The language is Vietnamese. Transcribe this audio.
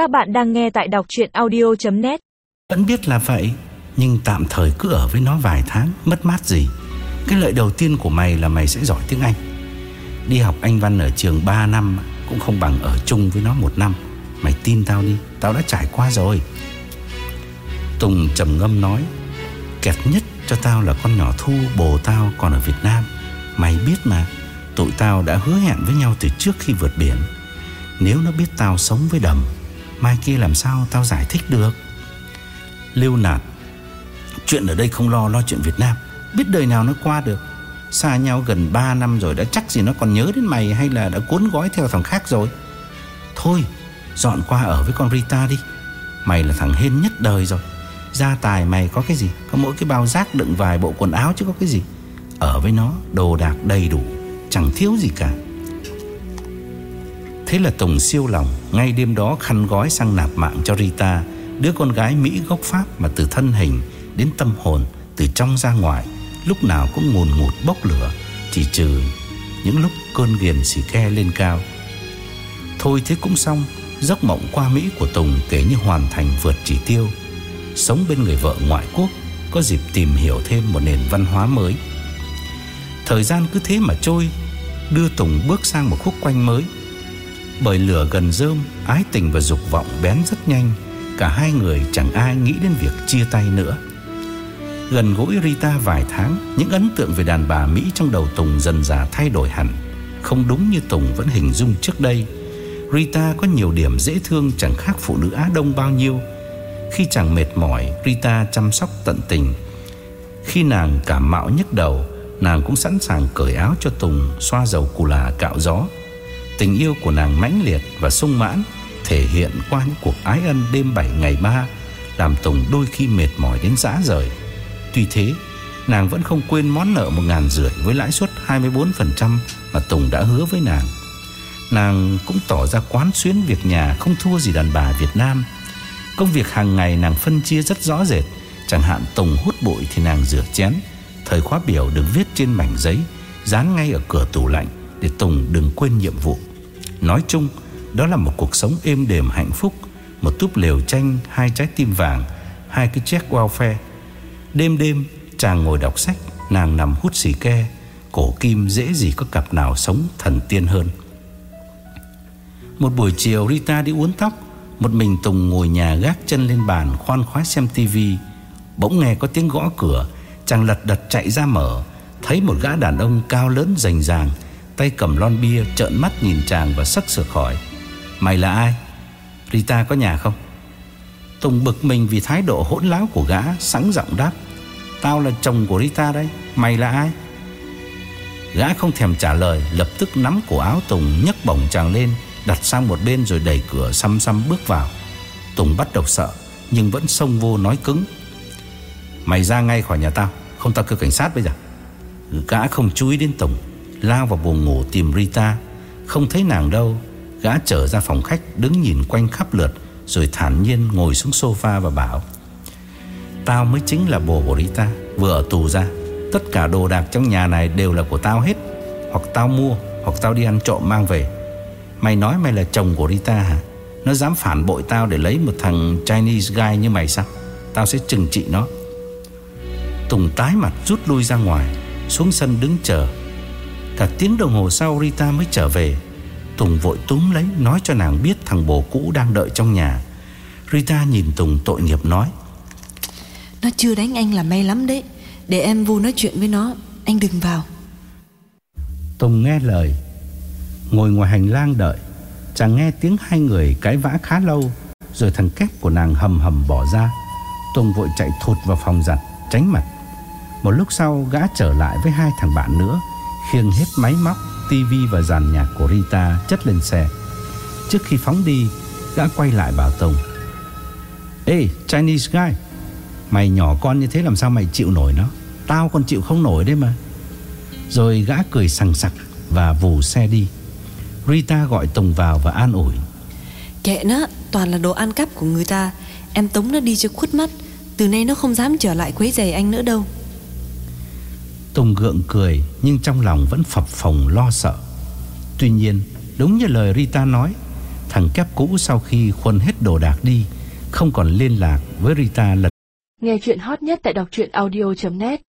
Các bạn đang nghe tại đọc chuyện audio.net Vẫn biết là vậy, Nhưng tạm thời cứ ở với nó vài tháng, Mất mát gì. Cái lợi đầu tiên của mày là mày sẽ giỏi tiếng Anh. Đi học Anh văn ở trường 3 năm Cũng không bằng ở chung với nó một năm. Mày tin tao đi, Tao đã trải qua rồi. Tùng trầm ngâm nói, Kẹt nhất cho tao là con nhỏ Thu, Bồ tao còn ở Việt Nam. Mày biết mà, Tụi tao đã hứa hẹn với nhau từ trước khi vượt biển. Nếu nó biết tao sống với đầm Mai kia làm sao tao giải thích được? Lưu nạt, Chuyện ở đây không lo lo chuyện Việt Nam. Biết đời nào nó qua được. Xa nhau gần 3 năm rồi, Đã chắc gì nó còn nhớ đến mày Hay là đã cuốn gói theo thằng khác rồi? Thôi, dọn qua ở với con Rita đi. Mày là thằng hên nhất đời rồi. Gia tài mày có cái gì? Có mỗi cái bao rác đựng vài bộ quần áo chứ có cái gì? Ở với nó, đồ đạc đầy đủ. Chẳng thiếu gì cả. Thế là Tùng siêu lòng. Ngay đêm đó khăn gói sang nạp mạng cho Rita, Đứa con gái Mỹ gốc Pháp Mà từ thân hình đến tâm hồn, Từ trong ra ngoài, Lúc nào cũng ngùn ngụt bốc lửa, Chỉ trừ những lúc cơn ghiền xì ke lên cao. Thôi thế cũng xong, Giấc mộng qua Mỹ của Tùng kể như hoàn thành vượt chỉ tiêu. Sống bên người vợ ngoại quốc, Có dịp tìm hiểu thêm một nền văn hóa mới. Thời gian cứ thế mà trôi, Đưa Tùng bước sang một khúc quanh mới. Bởi lửa gần rơm, Ái tình và dục vọng bén rất nhanh. Cả hai người chẳng ai nghĩ đến việc chia tay nữa. Gần gũi Rita vài tháng, Những ấn tượng về đàn bà Mỹ trong đầu Tùng dần dà thay đổi hẳn. Không đúng như Tùng vẫn hình dung trước đây, Rita có nhiều điểm dễ thương chẳng khác phụ nữ Á Đông bao nhiêu. Khi chẳng mệt mỏi, Rita chăm sóc tận tình. Khi nàng cảm mạo nhức đầu, Nàng cũng sẵn sàng cởi áo cho Tùng Xoa dầu cù là cạo gió. Tình yêu của nàng mãnh liệt và sung mãn, Thể hiện qua những cuộc ái ân đêm 7 ngày 3 Làm Tùng đôi khi mệt mỏi đến dã rời. Tuy thế, Nàng vẫn không quên món nợ một ngàn rưỡi Với lãi suất 24% Mà Tùng đã hứa với nàng. Nàng cũng tỏ ra quán xuyến việc nhà Không thua gì đàn bà Việt Nam. Công việc hàng ngày nàng phân chia rất rõ rệt, Chẳng hạn Tùng hút bụi thì nàng rửa chén, Thời khóa biểu được viết trên mảnh giấy, Dán ngay ở cửa tủ lạnh Để Tùng đừng quên nhiệm vụ. Nói chung, Đó là một cuộc sống êm đềm hạnh phúc, Một túp lều tranh, Hai trái tim vàng, Hai cái check welfare Đêm đêm, chàng ngồi đọc sách, Nàng nằm hút xì ke, Cổ kim dễ gì có cặp nào sống thần tiên hơn. Một buổi chiều, Rita đi uốn tóc, Một mình Tùng ngồi nhà gác chân lên bàn Khoan khoái xem tivi Bỗng nghe có tiếng gõ cửa, Chàng lật đật chạy ra mở, Thấy một gã đàn ông cao lớn rành ràng Tay cầm lon bia, trợn mắt nhìn chàng và sắc sược hỏi Mày là ai? Rita có nhà không? Tùng bực mình vì thái độ hỗn láo của gã, Sẵn giọng đáp Tao là chồng của Rita đây, Mày là ai? Gã không thèm trả lời, Lập tức nắm cổ áo Tùng, nhấc bổng chàng lên, Đặt sang một bên rồi đẩy cửa xăm xăm bước vào Tùng bắt đầu sợ, Nhưng vẫn xông vô nói cứng Mày ra ngay khỏi nhà tao, Không tao kêu cảnh sát bây giờ Gã không chú ý đến Tùng Lao vào buồng ngủ tìm Rita. Không thấy nàng đâu, Gã trở ra phòng khách, đứng nhìn quanh khắp lượt, Rồi thản nhiên ngồi xuống sofa và bảo, Tao mới chính là bồ của Rita, Vừa ở tù ra. Tất cả đồ đạc trong nhà này đều là của tao hết. Hoặc tao mua, Hoặc tao đi ăn trộm mang về. Mày nói mày là chồng của Rita hả? Nó dám phản bội tao để lấy một thằng Chinese guy như mày sao? Tao sẽ trừng trị nó. Tùng tái mặt rút lui ra ngoài, Xuống sân đứng chờ. Cả tiếng đồng hồ sau Rita mới trở về. Tùng vội túm lấy Nói cho nàng biết thằng bồ cũ đang đợi trong nhà. Rita nhìn Tùng tội nghiệp nói Nó chưa đánh anh là may lắm đấy. Để em vô nói chuyện với nó Anh đừng vào. Tùng nghe lời Ngồi ngoài hành lang đợi Chàng nghe tiếng hai người cái vã khá lâu Rồi thằng kép của nàng hầm hầm bỏ ra. Tùng vội chạy thụt vào phòng giặt Tránh mặt. Một lúc sau gã trở lại với hai thằng bạn nữa Khiêng hết máy móc tivi và dàn nhạc của Rita chất lên xe. Trước khi phóng đi, Gã quay lại bảo tông: Ê, Chinese guy, Mày nhỏ con như thế làm sao mày chịu nổi nó? Tao còn chịu không nổi đấy mà. Rồi gã cười sằng sặc Và vù xe đi. Rita gọi Tùng vào và an ủi. Kệ nó, Toàn là đồ ăn cắp của người ta. Em tống nó đi cho khuất mắt. Từ nay nó không dám trở lại quấy giày anh nữa đâu. Tùng gượng cười, Nhưng trong lòng vẫn phập phồng lo sợ. Tuy nhiên, đúng như lời Rita nói, Thằng kép cũ sau khi khuân hết đồ đạc đi, Không còn liên lạc với Rita lần Nghe chuyện hot nhất tại đọc audio.net